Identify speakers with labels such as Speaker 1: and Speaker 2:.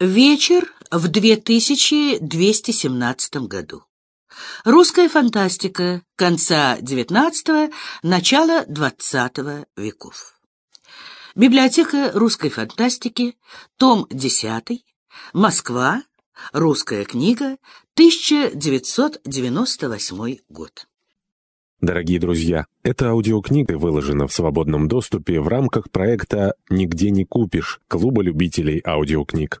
Speaker 1: Вечер в 2217 году. Русская фантастика конца XIX – начала XX веков. Библиотека русской фантастики, том 10, Москва, русская книга, 1998 год.
Speaker 2: Дорогие друзья, эта аудиокнига выложена в свободном доступе в рамках проекта «Нигде не купишь» Клуба любителей аудиокниг.